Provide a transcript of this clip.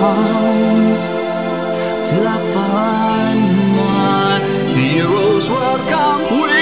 times till I find my heroes. Welcome.